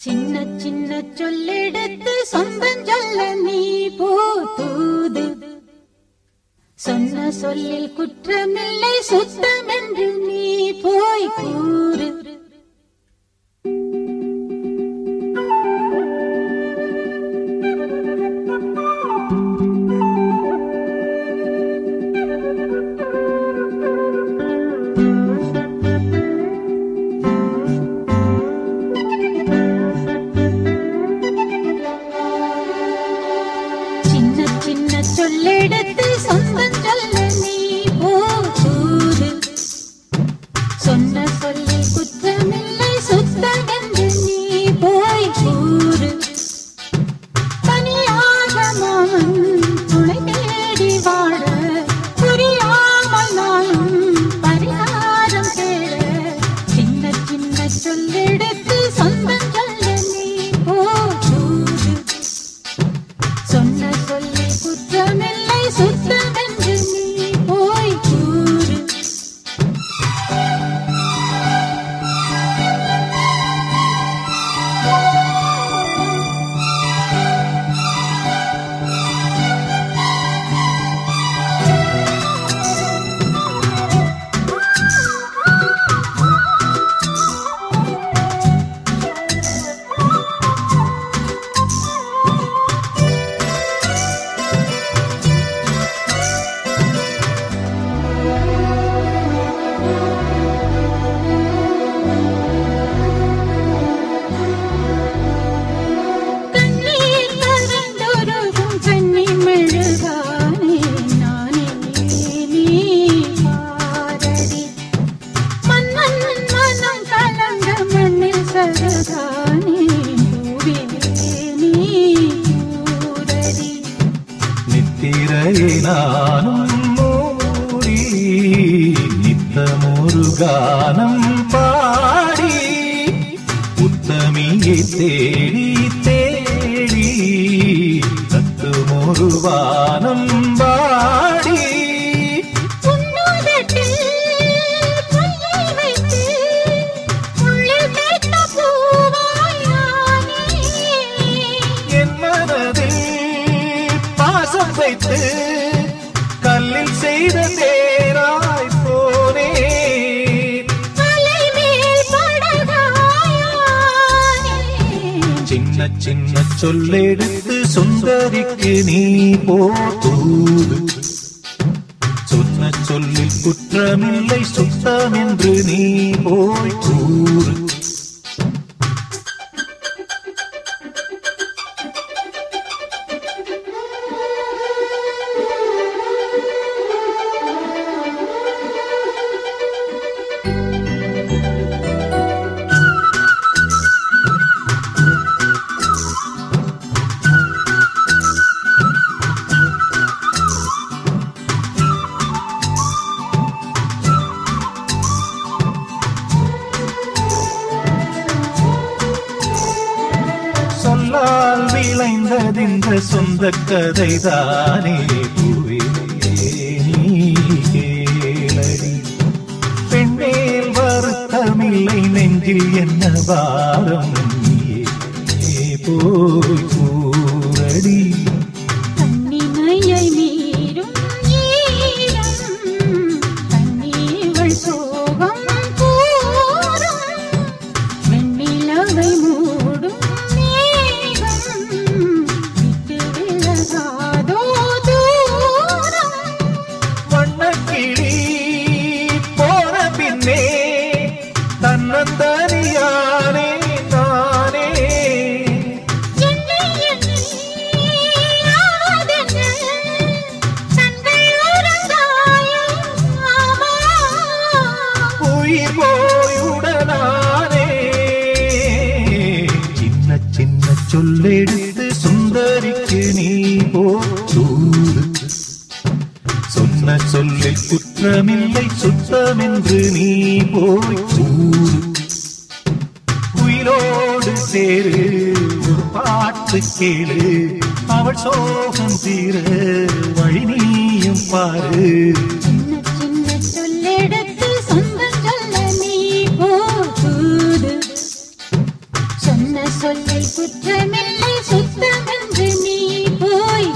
சின்ன சின்ன சொல்லெடுத்து சொந்தம் சொல்ல நீ போது சொன்ன சொல்லில் குற்றமில்லை சுத்தம் என்று நீ போய் கூறு. நித்திரையை நானும் மூடி நித்தமொரு கானம் பாடி உத்தமியை தேடி தேடி தத்துமொரு வானம் பாடி பாசம் வைத்து கல்லில் செய்த தேராய் போனே. சின்ன சின்ன சொல்லெடுத்து சுந்தரிக்கு நீ போதூது சொன்ன சொல்லில் குற்றமில்லை சுத்தம் என்று நீ போய் கூறு விளைந்ததின்ற சொந்த கதைதானே பூவே நீ கேளடி வருத்தமில்லை நெஞ்சில் என்ன பாரம்? நீயே போய் தன்னந்தனியானே நானே உயிர் போயுடனானே சின்ன சின்ன சொல்லெடுத்து சுந்தரிக்கு நீ சொன்ன சொல்லில் குற்றமில்லை சுத்தமென்று நீ போய் அவளோடு சேரு ஒரு பாட்டு கேளு. அவள் சோகம் தீர வழி நீயும் பாரு. சொல்லை குற்றமில்லை சுத்தமென்று நீ போய்